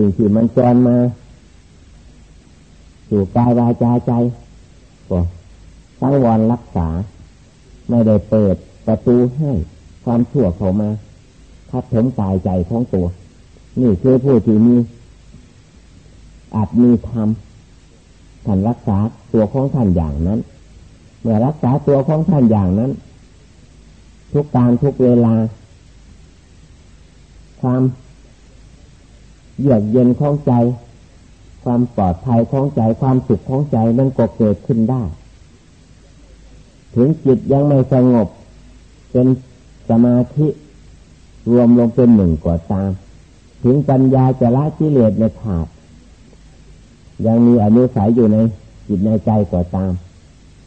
สิ่งที่มันจรมาสู่กายวาจาใจก็ตั้งวอนรักษา ไม่ได้เปิดประตูให้ความชั่วเข้ามาทับถมกายใจของตัว นี่คือผู้ที่มีอาจมีธรรมท่านรักษาตัวของท่านอย่างนั้น เมื่อรักษาตัวของท่านอย่างนั้น ทุกการทุกเวลา ความ เยือกเย็นของใจ ความปลอดภัยของใจความสุขของใจมันก็เกิดขึ้นได้ ถึงจิตยังไม่สงบ เป็นสมาธิรวมลงเป็นหนึ่งก่อตาม ถึงปัญญาจะละกิเลสในขาด ยังมีอนุสัยอยู่ในจิตในใจก่อตาม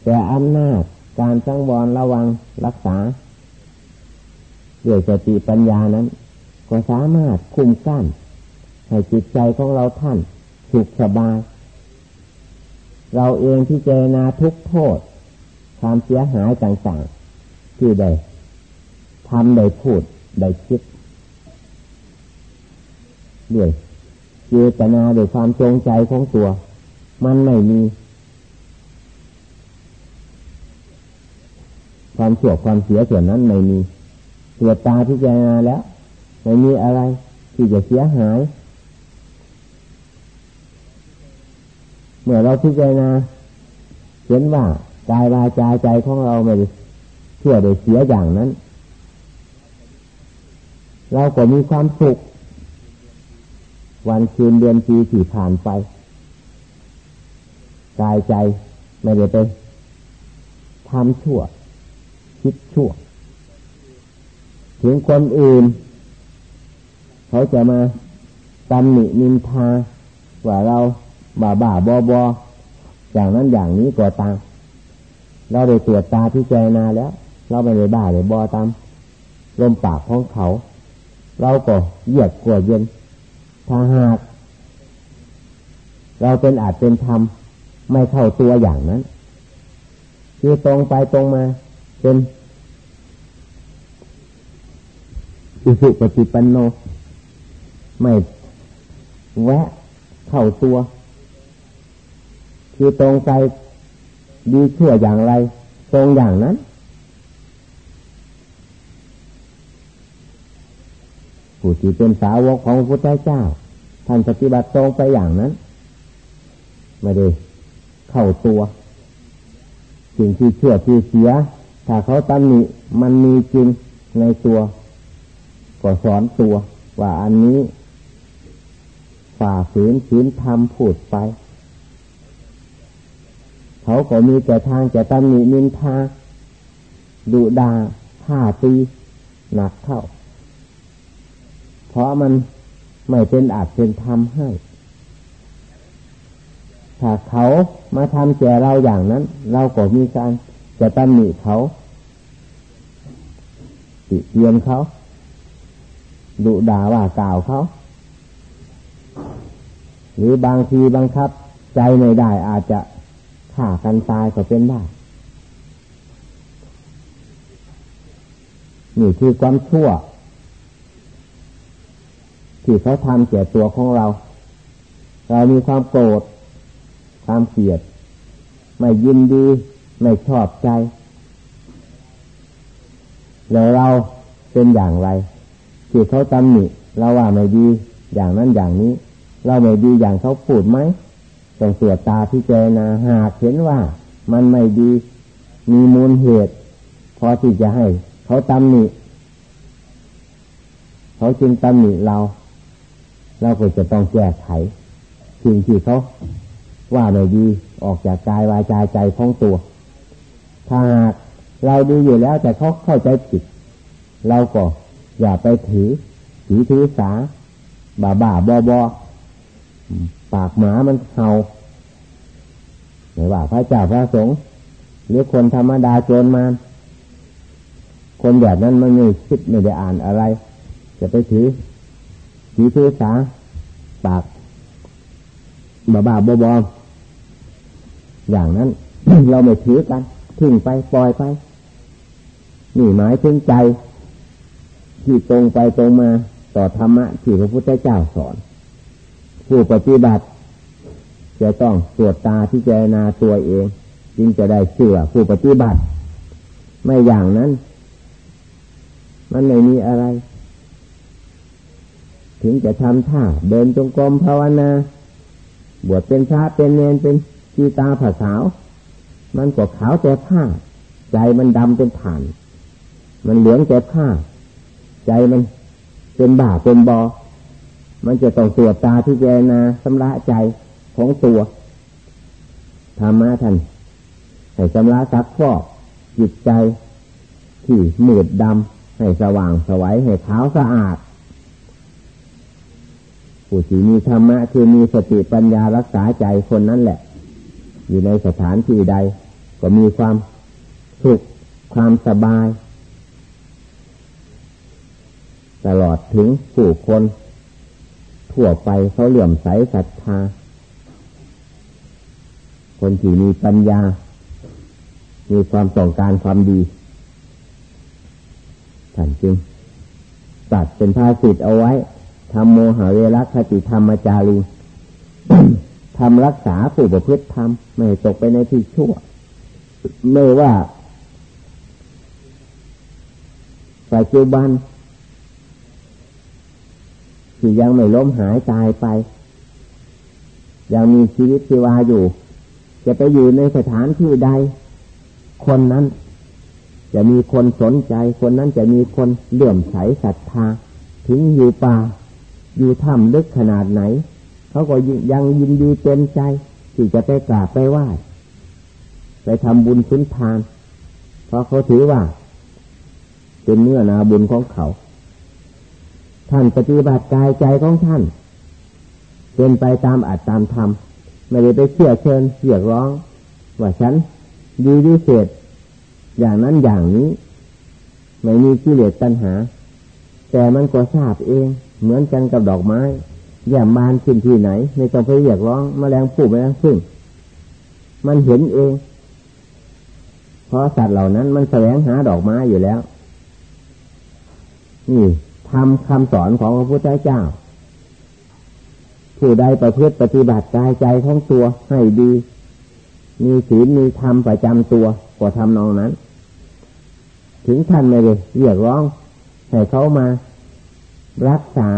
แต่อำนาจการสังวรระวังรักษาด้วยสติปัญญานั้น ก็สามารถคุมกั้น ให้จิตใจของเราท่านสุขสบาย เราเองที่เจนาทุกโทษ ความเสียหายต่างๆ ที่ได้ทำได้พูดได้คิดด้วยเจตนาด้วยความจงใจของตัว มันไม่มี ความเสียความเสียส่วนนั้นไม่มีตัวตาที่เจนาแล้ว ไม่มีอะไรที่จะเสียหาย เมื่อเราพิจารณาเห็นว่ากายวาจาใจของเราไม่เชื่อได้เสียอย่างนั้น เราก็มีความสุข วันคืนเดือนปีที่ผ่านไป กายใจไม่ได้ไปทำชั่ว คิดชั่ว ถึงคนอื่น เขาจะมาตำหนินินทาว่าเรา บ้าบ้าบอบออย่างนั้นอย่างนี้ก็ตามเราได้ตรวจตาที่ใจนาแล้ว เราไม่ได้บ้าเลยบอตามลมปากของเขา เราก็เยียดกลัวเย็นถ้าหาก เราเป็นอาจเป็นธรรมไม่เข้าตัวอย่างนั้นคือตรงไปตรงมา เป็นอิสุปฏิปันโน ไม่แวะเข้าตัว คือตรงใจดีเชื่ออย่างไร ตรงอย่างนั้น ผู้ที่เป็นสาวกของพระพุทธเจ้า ท่านปฏิบัติตรงไปอย่างนั้น ไม่ได้เข้าตัว สิ่งที่เชื่อที่เสีย ถ้าเขาตำหนิมันมีจริงในตัวก็สอนตัว ว่าอันนี้ฝ่าฝืนฝืนทำพูดไป เขาก็มีแต่ทางจะตำหนินินทาดุดาท่าตีหนักเข้า เพราะมันไม่เป็นอาจเป็นธรรมให้ ถ้าเขามาทำแก่เราอย่างนั้น เราก็มีการจะตำหนิเขาติเตียนเขาดุด่าว่ากล่าวเขา หรือบางทีบังคับ ใจไม่ได้อาจจะ ฆ่ากันตายก็เป็นได้นี่คือความชั่ว ที่เขาทำเสียตัวของเรา เรามีความโกรธความเกลียด ไม่ยินดี ไม่ชอบใจ แล้วเราเป็นอย่างไร ที่เขาตำหนิเราว่าไม่ดี อย่างนั้นอย่างนี้ เราไม่ดีอย่างเขาพูดไหม ต้องเสียตาพิจารณาหากเห็นว่ามันไม่ดีมีมูลเหตุ พอที่จะให้ เขาตำหนิเขาจึงตำหนิเรา เราก็จะต้องแก้ไขสิ่งที่เขาว่าไม่ดีออกจากกายวาจาใจของตัว ถ้าหากเราดีอยู่แล้วแต่เขาเข้าใจผิด เราก็อย่าไปถือถือถือสา บ่าบ่าบอบอ ปากหมามันเห่าไม่ว่าพระเจ้าพระสงฆ์หรือคนธรรมดาโจรมาคนแบบนั้นมันไม่คิดไม่ได้อ่านอะไร จะไปถือถือถือสาปากบาบาบอบออย่างนั้น เราไม่ถือกันทิ้งไปปล่อยไป นี่หมายถึงใจ ที่ตรงไปตรงมาต่อธรรมะที่พระพุทธเจ้าสอน ผู้ปฏิบัติ จะต้องตรวจตาที่เจนาตัวเอง จึงจะได้เชื่อผู้ปฏิบัติ ไม่อย่างนั้น มันไม่มีอะไร ถึงจะทำท่าเดินจงกรมภาวนา บวชเป็นพระเป็นเนนเป็นจีตาผาสาว มันก็ขาวแต่ผ้า ใจมันดำเป็นฐาน มันเหลืองแต่ผ้า ใจมันเป็นบ่าเป็นบอ มันจะต้องตรวจตาที่เจนาสำระใจของตัวธรรมะท่านให้ชำระซักฟอกจิตใจ ที่มืดดำให้สว่างสวัยให้ขาวสะอาด ผู้ที่มีธรรมะคือมีสติปัญญารักษาใจคนนั้นแหละ อยู่ในสถานที่ใด ก็มีความสุขความสบาย ตลอดถึงผู้คน ทั่วไปเขาเหลื่อมใสศรัทธา คนที่มีปัญญา มีความต้องการความดีท่านจึงตัดเป็นภาสิทธ์เอาไว้ทำโมหะเวรคติธรรมจารีทำรักษาผู้ประพฤติธรรมไม่ตกไปในที่ชั่ว ไม่ว่าปัจจุบัน ที่ยังไม่ล้มหายตายไป ยังมีชีวิตชีวาอยู่ จะไปอยู่ในสถานที่ใด คนนั้น จะมีคนสนใจ คนนั้นจะมีคนเลื่อมใสศรัทธา ถึงอยู่ป่า อยู่ถ้ำลึกขนาดไหน เขาก็ยังยินดีเต็มใจ ที่จะไปกราบไปไหว้ไปทำบุญสุนทาน เพราะเขาถือว่า เป็นเนื้อนาบุญของเขา ท่านปฏิบัติกายใจของท่านเป็นไปตามอัตตามธรรมไม่ได้ไปเชื่อเชิญเรียกร้อง ว่าฉันดีวิเศษ อย่างนั้นอย่างนี้ ไม่มีกิเลสตัณหา แต่มันก็ทราบเอง เหมือนกันกับดอกไม้แย่มบานขึ้นที่ไหน ในต้องไปเรียกร้องมแมลงผู้แมลงพึ่งมันเห็นเอง เพราะสัตว์เหล่านั้นมันแสวงหาดอกไม้อยู่แล้ว นี่ ทำคำสอนของพระพุทธเจ้า ผู้ใดประพฤติปฏิบัติกายใจของตัวให้ดี มีศีลมีธรรมประจำตัวก็ทำนองนั้น ถึงท่านไม่ได้เรียกร้องให้เขามา รักษา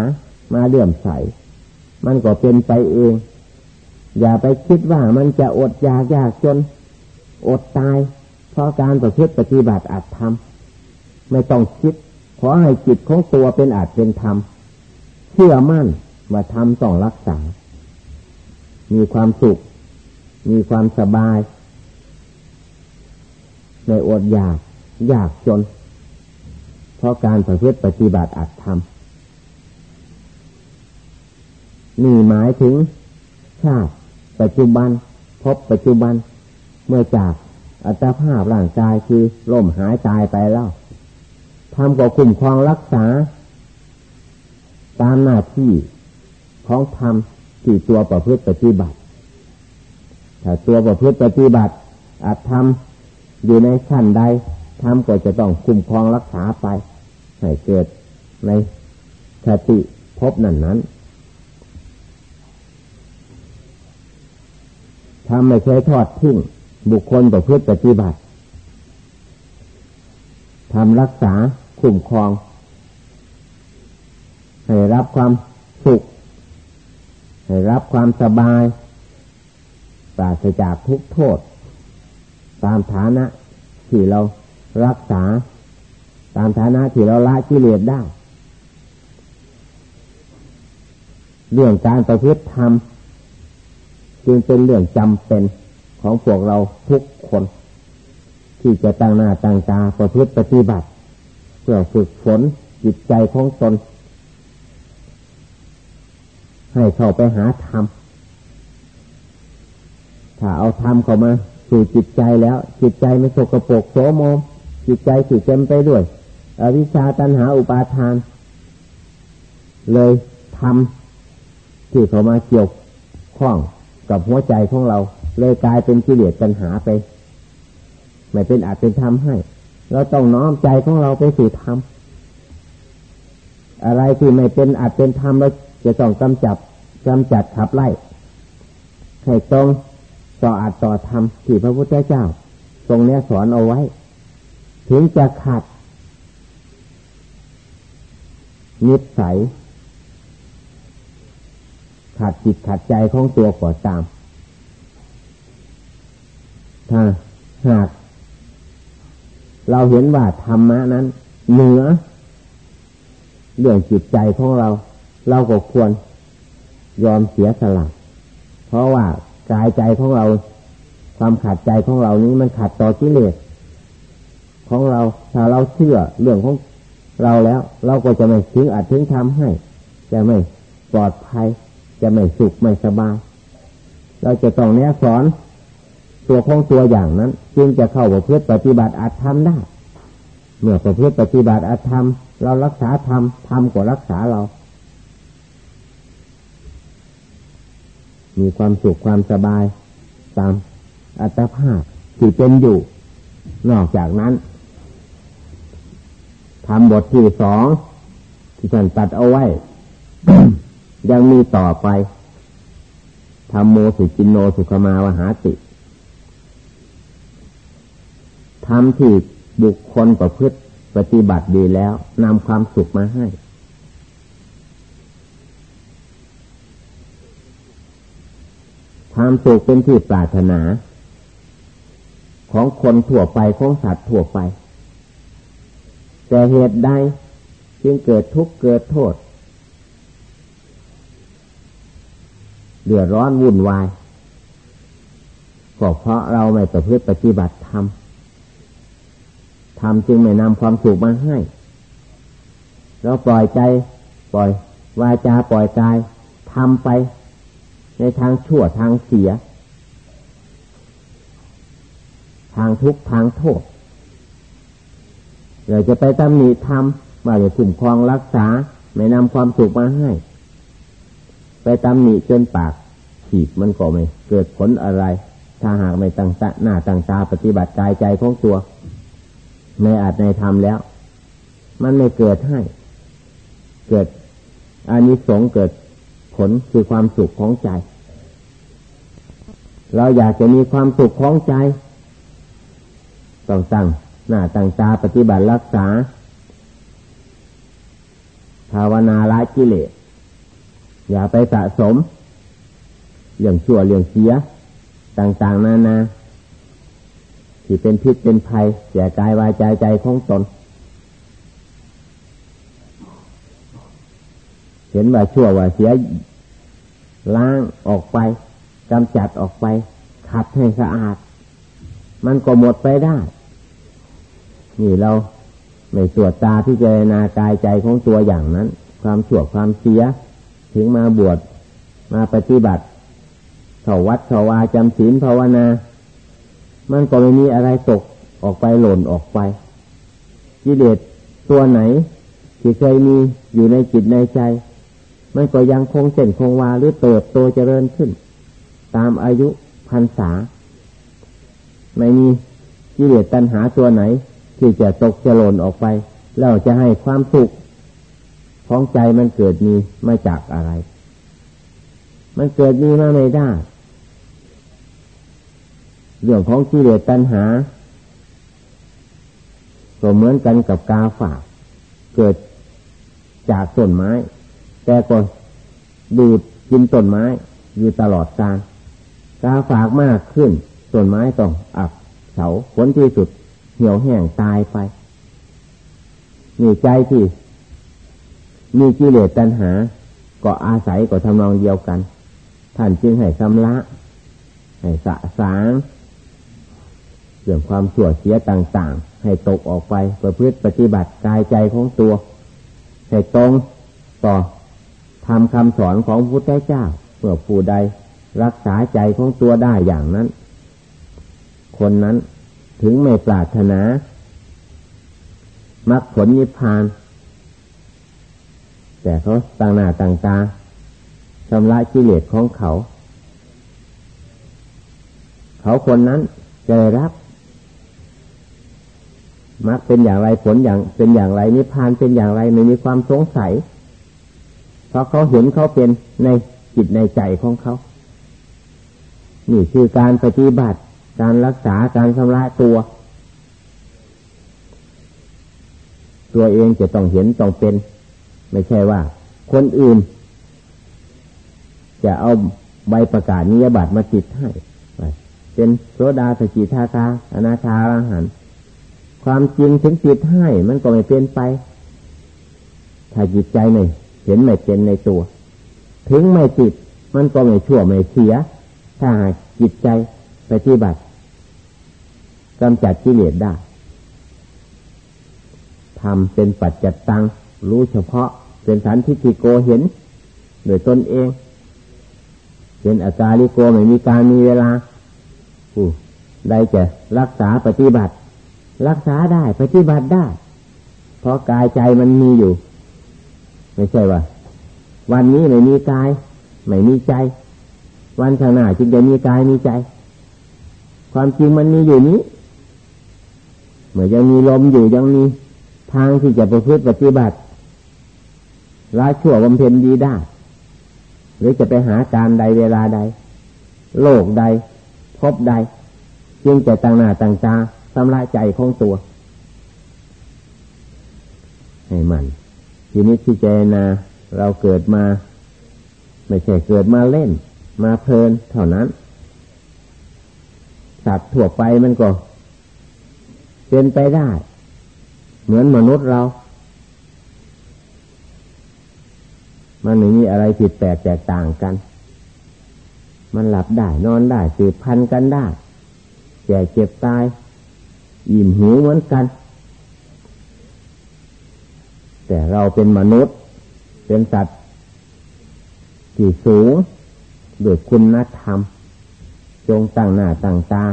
มาเลื่อมใส มันก็เป็นไปเอง อย่าไปคิดว่ามันจะอดอยากยากจน อดตาย เพราะการประพฤติปฏิบัติอาจทำไม่ต้องคิด ขอให้จิตของตัวเป็นอาจเป็นธรรม เชื่อมั่นว่าธรรมต้องรักษา มีความสุข มีความสบายในอดอยากอยากจน เพราะการประพฤติปฏิบัติอัตธรรมนี่หมายถึงชาติปัจจุบันพบปัจจุบันเมื่อจากอัตภาพร่างกายคือล่มหายตายไปแล้ว ทำก็คุ้มครองรักษา ตามหน้าที่ของธรรมที่ตัวประพฤติปฏิบัติ ถ้าตัวประพฤติปฏิบัติ อาจทำอยู่ในขั้นใดทำก็จะต้องคุ้มครองรักษาไปให้เกิดในสติพบนั้นนั้นทำไม่เคยทอดทิ้งบุคคลประพฤติปฏิบัติทำรักษา คุ้มครอง ให้รับความสุข ให้รับความสบายปราศจากทุกโทษ ตามฐานะที่เรารักษา ตามฐานะที่เราละกิเลสได้ เรื่องการประพฤติธรรมจึงเป็นเรื่องจำเป็นของพวกเราทุกคน ที่จะตั้งหน้าตั้งตาประพฤติปฏิบัติ พื่อฝึกฝนจิตใจของตน ให้เข้าไปหาธรรม ถ้าเอาธรรมเข้ามาสู่จิตใจแล้ว จิตใจไม่สกปรกโสมม จิตใจสิเต็มไปด้วย อวิชชาตัณหาอุปาทาน เลยทำที่เขามาเกี่ยวข้องกับหัวใจของเรา เลยกลายเป็นกิเลสตัณหาไป ไม่เป็นอาจเป็นธรรมให้ เราต้องน้อมใจของเราไปสู่ธรรมอะไรที่ไม่เป็นอาจเป็นธรรมเราจะต้องกำจับกำจัดขับไล่ให้ตรงต่ออัดต่อธรรมที่พระพุทธเจ้า ทรงเนี้ยสอนเอาไว้ ถึงจะขัดนิสัยขัดจิตขัดใจของตัวก่อตาม ถ้าหาก เราเห็นว่าธรรมะนั้น เหนือเรื่องจิตใจของเรา เราก็ควรยอมเสียสละ เพราะว่ากายใจของเรา ความขัดใจของเรานี้มันขัดต่อกิเลสของเราถ้าเราเชื่อเรื่องของเราแล้ว เราก็จะไม่ทิ้งอัดทิ้งทำให้ จะไม่ปลอดภัย จะไม่สุขไม่สบาย เราจะต้องแนะสอน ตัวของตัวอย่างนั้น จึงจะเข้าประพฤติปฏิบัติอาจทำได้ เมื่อประพฤติปฏิบัติอาจทำเรารักษาทำทำก็รักษาเรา มีความสุขความสบาย ตามอัตภาพที่เป็นอยู่ นอกจากนั้นทำบทที่สองที่ท่านตัดเอาไว้ ยังมีต่อไปทำโมสุจินโนสุขมาวหาติ ทำที่บุคคลประพฤติปฏิบัติดีแล้วนำความสุขมาให้ ความสุขเป็นที่ปรารถนา ของคนทั่วไปของสัตว์ทั่วไป แต่เหตุใดจึงเกิดทุกข์เกิดโทษเดือดร้อนวุ่นวายก็เพราะเราไม่ประพฤติปฏิบัติธรรม ธรรมจึงไม่นำความสุขมาให้ เราปล่อยใจ ปล่อยวาจาปล่อยกายทำไป ในทางชั่วทางเสีย ทางทุกข์ทางโทษเราจะไปตำหนิทำมาจะคุ้มครองรักษา ไม่นำความสุขมาให้ ไปตำหนิจนปากขีดมันก็ไม่ เกิดผลอะไร ถ้าหากไม่ตั้งตาหน้าตั้งตาปฏิบัติกายใจของตัว ในอาจในธรรมแล้ว มันไม่เกิดให้ เกิดอานิสงส์เกิดผลคือความสุขของใจ เราอยากจะมีความสุขของใจ ต้องตั้งหน้าตั้งตาปฏิบัติรักษา ภาวนาละกิเลส อย่าไปสะสม เรื่องชั่วเรื่องเสีย ต่างๆนานา ที่เป็นพิษเป็นภัยเสียกายวายใจใจของตน เห็นว่าชั่วว่าเสียล้างออกไปกำจัดออกไปขัดให้สะอาด มันก็หมดไปได้ นี่เราไม่ตรวจตาที่เจรณากายใจของตัวอย่างนั้น ความชั่วความเสีย ถึงมาบวชมาปฏิบัติเขาวัดเขาวาจำศีลภาวนา มันก็ไม่มีอะไรตกออกไปหล่นออกไปกิเลสตัวไหน ที่เคยมีอยู่ในจิตในใจ มันก็ยังคงเส้นคงวาหรือเติบโตเจริญขึ้น ตามอายุพรรษา ไม่มีกิเลสตัณหาตัวไหน ที่จะตกจะหล่นออกไป แล้วจะให้ความสุขของใจมันเกิดมีมาจากอะไร มันเกิดมีมาไม่ได้ เรื่องของกิเลสตัณหา ก็เหมือนกันกับกาฝากเกิดจากต้นไม้ แต่ก็ดูดกินต้นไม้ อยู่ตลอดกาลกาฝากมากขึ้นต้นไม้ต้องอับเฉาผลที่สุดเหี่ยวแห้งตายไปมีใจที่มีกิเลสตัณหา ก็อาศัยก็ทำนองเดียวกัน ท่านจึงให้สำละให้สะสาง เรื่องความชั่วเสียต่าง ๆ ให้ตกออกไปประพฤติปฏิบัติกายใจของตัว ให้ตรงต่อทำคำสอนของพุทธเจ้าเมื่อผู้ใดรักษาใจของตัวได้อย่างนั้น คนนั้นถึงไม่ปรารถนามรรคผลนิพพาน แต่เขาต่างหน้าต่างตาชำระกิเลสของเขา เขาคนนั้นจะได้รับ มรรคเป็นอย่างไรผลอย่างเป็นอย่างไรนิพพานเป็นอย่างไรไม่มีความสงสัย เพราะเขาเห็นเขาเป็นในจิตในใจของเขา นี่คือการปฏิบัติ การรักษาการชำระตัว ตัวเองจะต้องเห็นต้องเป็น ไม่ใช่ว่า คนอื่น จะเอาใบประกาศนิยบัตรมาติดให้เป็นโสดาสกิทาคาอนาคาอาหาร ความจริงถึงติดให้มันก็ไม่เป็นไป ถ้าจิตใจไม่เห็นไม่เป็นในตัว ถึงไม่ติดมันก็ไม่ชั่วไม่เสีย ถ้าหากจิตใจปฏิบัติกำจัดกิเลสได้ทำเป็นปัจจัตตัง รู้เฉพาะเป็นสันทิฏฐิโกเห็น โดยตนเองเป็นอาการลิโกไม่มีการมีเวลาผู้ใดจะรักษาปฏิบัติ รักษาได้ปฏิบัติได้ เพราะกายใจมันมีอยู่ ไม่ใช่ว่า วันนี้ไม่มีกาย ไม่มีใจ วันข้างหน้าจึงจะมีกายมีใจ ความจริงมันมีอยู่นี้เหมือนยังมีลมอยู่ยังมีทางที่จะประพฤติปฏิบัติละชั่วบำเพ็ญดีได้ หรือจะไปหาการใดเวลาใด โลกใดพบใด จึงจะต่างหน้าต่างตา สำลายใจของตัว ให้มัน ทีนี้ที่เจนาเราเกิดมา ไม่ใช่เกิดมาเล่น มาเพลินเท่านั้น สัตว์ทั่วไปมันก็ เป็นไปได้ เหมือนมนุษย์เรา มันไม่มีอะไรผิดแปลกแตกต่างกัน มันหลับได้ นอนได้สืบพันกันได้แก่เจ็บตาย อิ่มหิวเหมือนกัน แต่เราเป็นมนุษย์ เป็นสัตว์ที่สูงด้วยคุณธรรม จงตั้งหน้าตั้งตา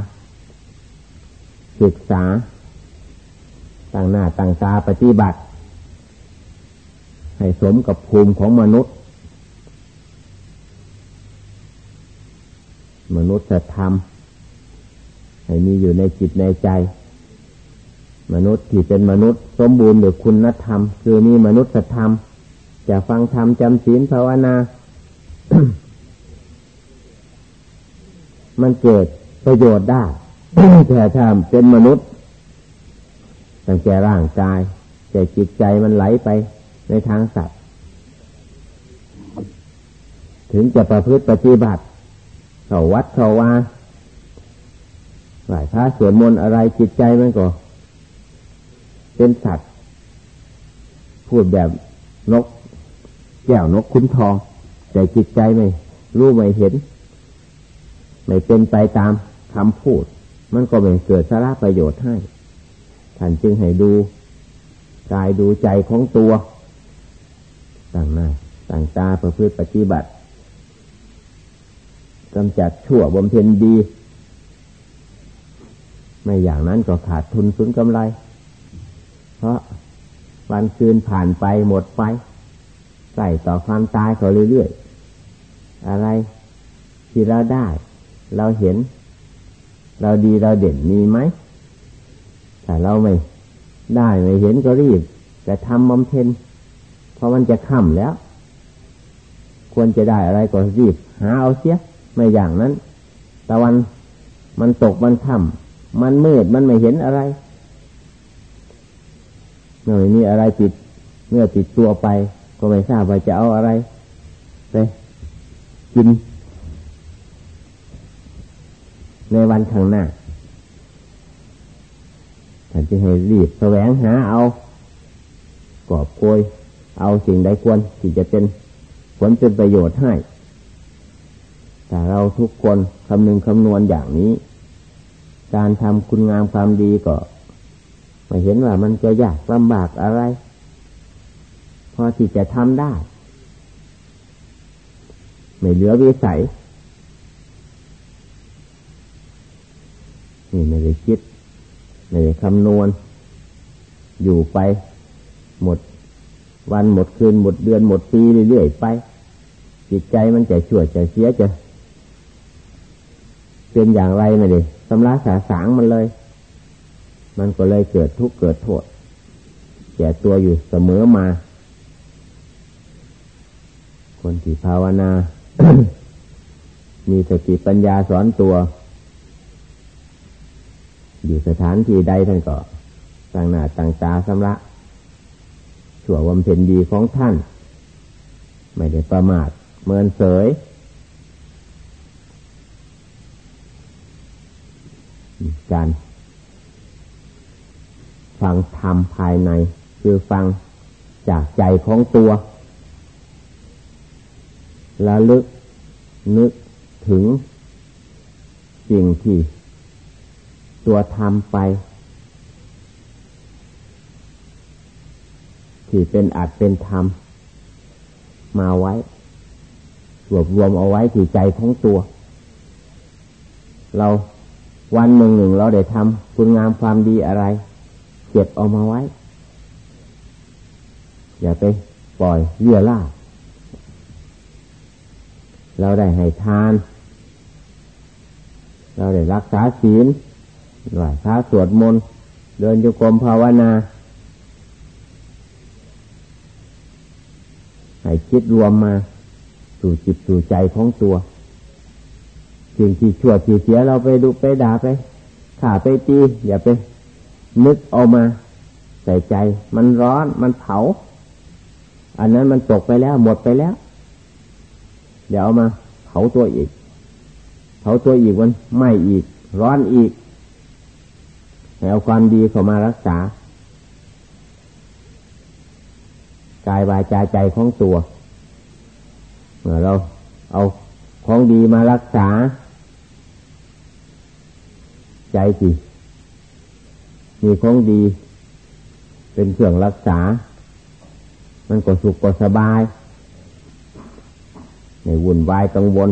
ศึกษาตั้งหน้าตั้งตาปฏิบัติ ให้สมกับภูมิของมนุษย์ มนุษยธรรมให้มีอยู่ในจิตในใจ มนุษย์ที่เป็นมนุษย์ สมบูรณ์ด้วยคุณธรรม คือมีมนุษยธรรม จะฟังธรรมจำศีลภาวนา มันเกิดประโยชน์ได้แต่ถ้าเป็นมนุษย์ตั้งแต่ร่างกายแต่จิตใจมันไหลไปในทางสัตว์ ถึงจะประพฤติปฏิบัติ เขาวัดเขาว่าไหว้พระสวดมนต์อะไรจิตใจมันก็ เป็นสัตว์ พูดแบบนก แก้วนกคุ้นทองแต่จิตใจไม่รู้ไม่เห็น ไม่เป็นไปตามคำพูด มันก็ไม่เกิดสาระประโยชน์ให้ท่านจึงให้ดูกายดูใจของตัว ต่างหน้าต่างตาประพฤติปฏิบัติกำจัดชั่วบำเพ็ญดี ไม่อย่างนั้นก็ขาดทุนสูญกำไร เพราะวันคืนผ่านไปหมดไปใส่ต่อความตายเขาเรื่อยๆ อะไรที่เราได้ เราเห็น เราดีเราเด่นมีไหมแต่เราไม่ได้ไม่เห็นก็รีบจะทำบำเพ็ญเพราะมันจะค่ำแล้ว ควรจะได้อะไรก็รีบ หาเอาเสียไม่อย่างนั้นตะวันมันตกมันค่ำมันมืดมันไม่เห็นอะไร เมื่อมีอะไรติดเมื่อติดตัวไป ก็ไม่ทราบว่าจะเอาอะไรไปกิน ในวันข้างหน้าท่านจะให้รีบแสวงหาเอากอบโกยเอาสิ่งใดควรที่จะเป็นผลเป็นประโยชน์ให้ แต่เราทุกคนคำนึงคำนวณอย่างนี้ การทำคุณงามความดีก็ ไม่เห็นว่ามันจะยากลำบากอะไร พอที่จะทำได้ ไม่เหลือวิสัยนี่ไม่ได้คิด ไม่ได้คำนวณ อยู่ไป หมด วันหมดคืน หมดเดือน หมดปีเรื่อยๆไป จิตใจมันจะชั่วจะเสียจะเป็นอย่างไรไม่ได้สำลักสาสางมันเลย มันก็เลยเกิดทุกข์เกิดโทษแก่ตัวอยู่เสมอมา คนที่ภาวนา มีสติปัญญาสอนตัว อยู่สถานที่ใดท่านก็ต่างหน้าต่างตาสำละชั่ววำเพ็ญดีของท่าน ไม่ได้ประมาทเมินเสยการ ฟังธรรมภายใน คือฟังจากใจของตัวระลึกนึกถึง สิ่งที่ ตัวทำไป ที่เป็นอาจเป็นธรรม มาไว้รวบรวมเอาไว้ที่ใจของตัว เราวันหนึ่งหนึ่งเราได้ทำคุณงามความดีอะไร เก็บเอามาไว้ อย่าไปปล่อยเยื่อล่า เราได้ให้ทาน เราได้รักษาศีลไหว้พระสวดมนต์ เดินโยกรมภาวนา ให้คิดรวมมา สู่จิตสู่ใจของตัวสิ่งที่ชั่วที่เสียเราไปดูไปด่าไปข่าไปตีอย่าไป นึกเอามาใส่ใจ มันร้อนมันเผา อันนั้นมันตกไปแล้วหมดไปแล้ว เดี๋ยวเอามาเผาตัวอีก เผาตัวอีกมันไหม้อีก ร้อนอีกเอาความดีเข้ามารักษากายวายใจใจของตัวเมื่อเราเอาของดีมารักษา ใจสิ มีของดี เป็นเครื่องรักษา มันก็สุขก็สบาย ในวุ่นวายกังวล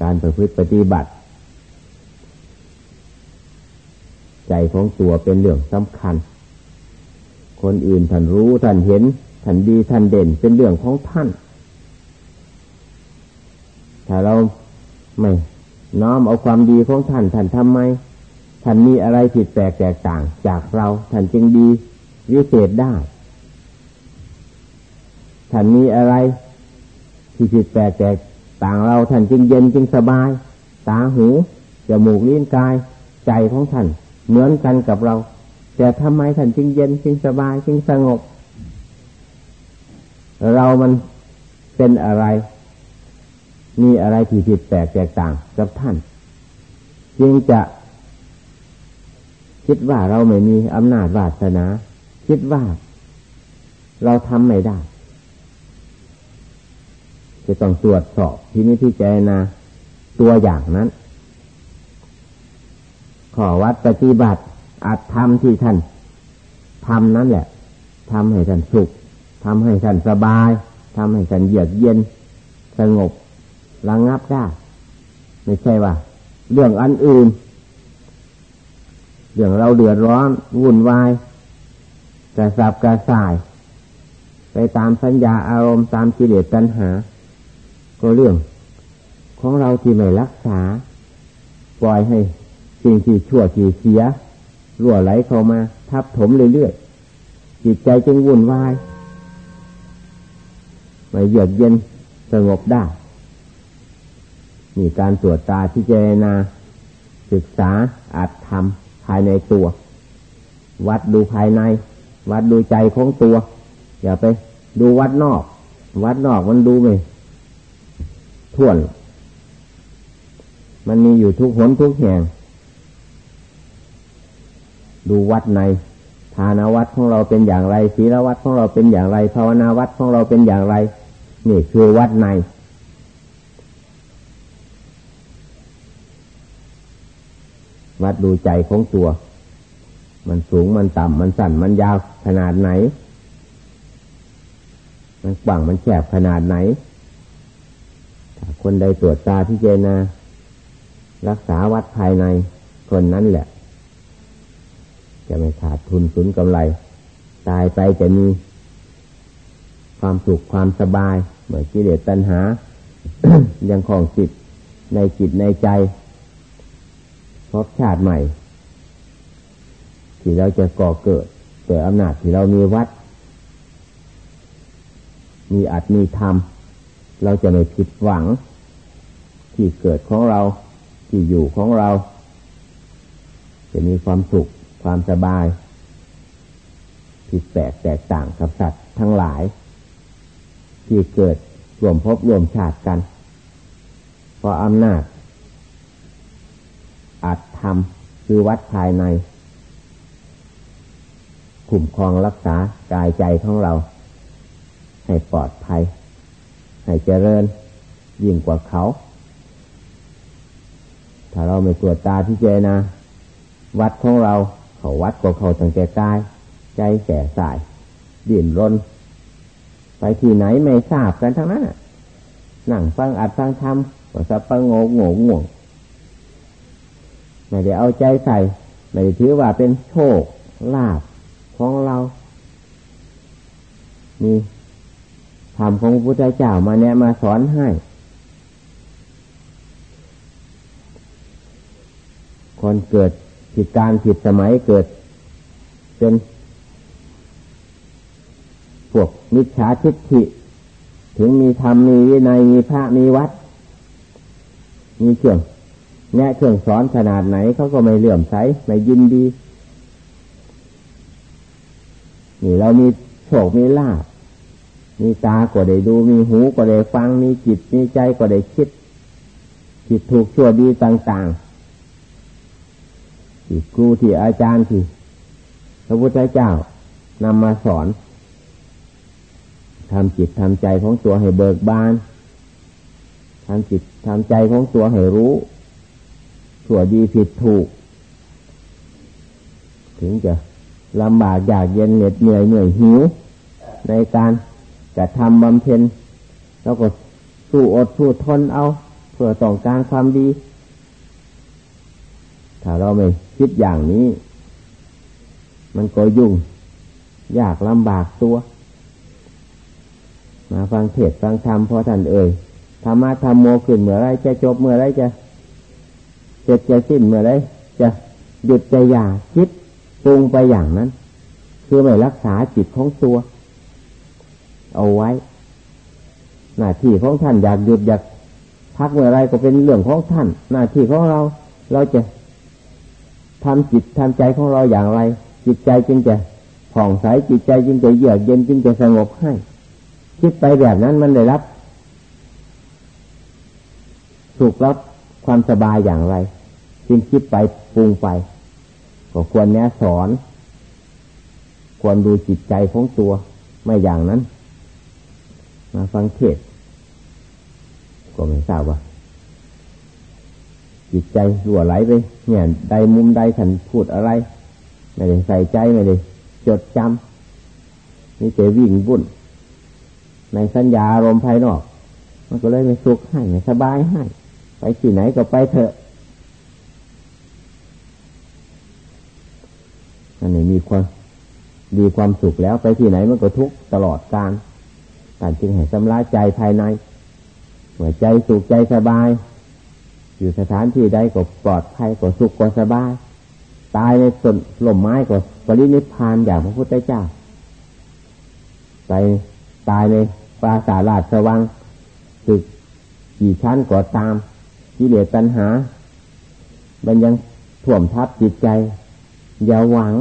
การประพฤติปฏิบัติ ใจของตัวเป็นเรื่องสำคัญ คนอื่นท่านรู้ท่านเห็นท่านดีท่านเด่นเป็นเรื่องของท่าน ถ้าเราไม่ น้อมเอาความดีของท่านท่านทำไมท่านมีอะไรผิดแปลกแตกต่าง จากเราท่านจึงดีวิเศษได้ท่านมีอะไรที่ผิดแปลกแตกต่างเราท่านจึงเย็นจึงสบาย ตาหูจมูกลิ้นกาย ใจของท่านเหมือนกันกับเรา แต่ทำไมท่านจึงเย็นจึงสบายจึงสงบ เรามันเป็นอะไร มีอะไรที่ผิดแปลกแตกต่างกับท่าน จึงจะคิดว่าเราไม่มีอำนาจวาสนา คิดว่าเราทำไม่ได้ จะต้องตรวจสอบที่นี้ที่เจนาตัวอย่างนั้น ขอวัดปฏิบัติอาจทำที่ท่านทำนั้นแหละทำให้ท่านสุขทำให้ท่านสบายทำให้ท่านเยือกเย็น สงบ ระงงับได้ ไม่ใช่ว่า เรื่องอันอื่น เรื่องเราเดือดร้อนวุ่นวายกระสับกระส่าย ไปตามสัญญาอารมณ์ตามกิเลสตัณหา ก็เรื่อง ของเราที่ไม่รักษา ปล่อยให้สิ่งที่ชั่วที่เสียรั่วไหลเข้ามา ทับถมเรื่อยๆจิตใจจึงวุ่นวายไม่เยือกเย็นสงบได้ มีการตรวจตาพิจารณาศึกษาอาจทำภายในตัว วัดดูภายใน วัดดูใจของตัว อย่าไป ดูวัดนอก วัดนอกมันดูไม่ท่วน มันมีอยู่ทุกหนทุกแห่ง ดูวัดในฐานวัดของเราเป็นอย่างไรศีลวัดของเราเป็นอย่างไร ภาวนาวัดของเราเป็นอย่างไร นี่คือวัดใน วัดดูใจของตัว มันสูงมันต่ำมันสั้นมันยาวขนาดไหน มันกว้างมันแคบขนาดไหนคนใดตรวจตาพิจารณารักษาวัดภายในคนนั้นแหละ จะไม่ขาดทุนสุนกำไร ตายไปจะมี ความสุขความสบาย เหมือนกิเลสตัณหา ยังของจิตในจิตในใจ บชาติใหม่ ที่เราจะก่อเกิดเกิดอำนาจที่เรามีวัด มีอัดมีธรรม เราจะไม่ผิดหวัง ที่เกิดของเรา ที่อยู่ของเรา จะมีความสุข ความสบาย ผิดแปลกแตกต่างกับสัตว์ทั้งหลาย ที่เกิดรวมพบรวมชาติกัน เพราะอำนาจ อัดทำคือวัดภายในคุ้มครองรักษากายใจของเรา ให้ปลอดภัย ให้เจริญยิ่งกว่าเขา ถ้าเราไม่ตรวจตาที่เจนะ วัดของเราเขาวัดกว่าเขาตั้งแต่กาย ใจแส่สายดิ่นรนไปที่ไหนไม่ทราบกันทั้งนั้นนั่งฟังอัดฟังทำก็สับปังโง่โง่ง่วง ไม่ได้เอาใจใส่ไม่ได้ถือว่าเป็นโชคลาภของเรามีธรรมของพระพุทธเจ้ามาแนะมาสอนให้ คนเกิดผิดการผิดสมัยเกิด เป็นพวกมิจฉาทิฏฐิ ถึงมีธรรมมีวินัยมีพระมีวัด มีเครื่อง แนะเครื่องสอนขนาดไหนเขาก็ไม่เลื่อมใสไม่ยินดี นี่เรามีโชค มีลาบมีตาก็ได้ดู มีหูก็ได้ฟัง มีจิต มีใจก็ได้คิด จิตถูกชั่วดีต่างๆที่ครูที่อาจารย์ที่พระพุทธเจ้านำมาสอนทำจิตทำใจของตัวให้เบิกบานทำจิตทำใจของตัวให้รู้ ชั่วดีผิดถูก ถึงจะลำบากอยากเย็นเหน็ดเหนื่อยเหนื่อยหิว ในการจะทำบำเพ็ญแล้วก็สู้อดสู้ทนเอา เพื่อต้องการความดี ถ้าเราไม่คิดอย่างนี้ มันก็ยุ่ง ยากลำบากตัว มาฟังเทศฟังธรรมพอท่านเอ่ยธรรมะธรรมโมขึ้นเมื่อไรจะจบเมื่อไรจะ เสร็จจะสิ้นเมื่อไรจะหยุดจะอย่าคิดปรุงไปอย่างนั้น คือไม่รักษาจิตของตัว เอาไว้ หน้าที่ของท่านอยากหยุดอยากพักเมื่อไรก็เป็นเรื่องของท่าน หน้าที่ของเราเราจะทำจิตทำใจของเราอย่างไร จิตใจจึงจะผ่องใสจิตใจจึงจะเยือกเย็นจึงจะสงบให้ คิดไปแบบนั้นมันได้รับสุขรับความสบายอย่างไร จึงคิดไปปรุงไป ก็ควรแนะสอน ควรดูจิตใจของตัว ไม่อย่างนั้น มาฟังเทศ ก็ไม่ทราบว่า จิตใจรั่วไหลไปเนี่ยใดมุมใดฉันพูดอะไร ไม่ได้ใส่ใจไม่ได้จดจำนี่จะวิ่งวุ่นในสัญญาอารมณ์ภายนอก มันก็เลยไม่สุขให้ไม่สบายให้ ไปที่ไหนก็ไปเถอะ อันนี้มีความดีความสุขแล้วไปที่ไหนมันก็ทุกข์ตลอดการการจึงให้สำราใจภายในหัวใจสุขใจสบาย อยู่สถานที่ใดก็ปลอดภัยก็สุขก็สบาย ตายในต้นลมไม้ก็ปรินิพานอย่างพระพุทธเจ้า ไปตายในปราสาทราชสว่างตึกกี่ชั้นก็ตามกิเลสตัณหา มันยังถ่วมทับจิตใจ อย่าหวัง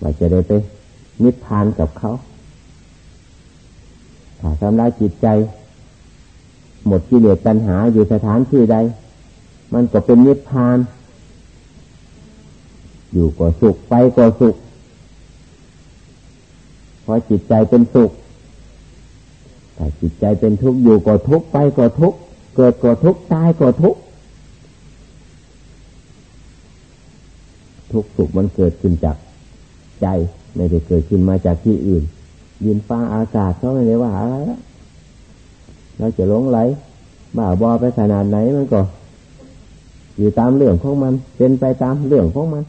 ว่าจะได้ไปนิพพานกับเขาถ้าทำลายจิตใจ หมดกิเลสตัณหาอยู่สถานที่ใด มันก็เป็นนิพพาน อยู่ก็สุขไปก็สุขเพราะจิตใจเป็นสุขแต่จิตใจเป็นทุกข์อยู่ก็ทุกข์ไปก็ทุกข์เกิดก็ทุกข์ตายก็ทุกข์ ทุกสุขมันเกิดขึ้นจากใจไม่ได้เกิดขึ้นมาจากที่อื่น ยินฟ้าอากาศเขาไม่ได้ว่าอะไรแล้วเราจะหลงไหลบ้าบอไปขนาดไหนมันก็ อยู่ตามเรื่องของมัน เป็นไปตามเรื่องของมัน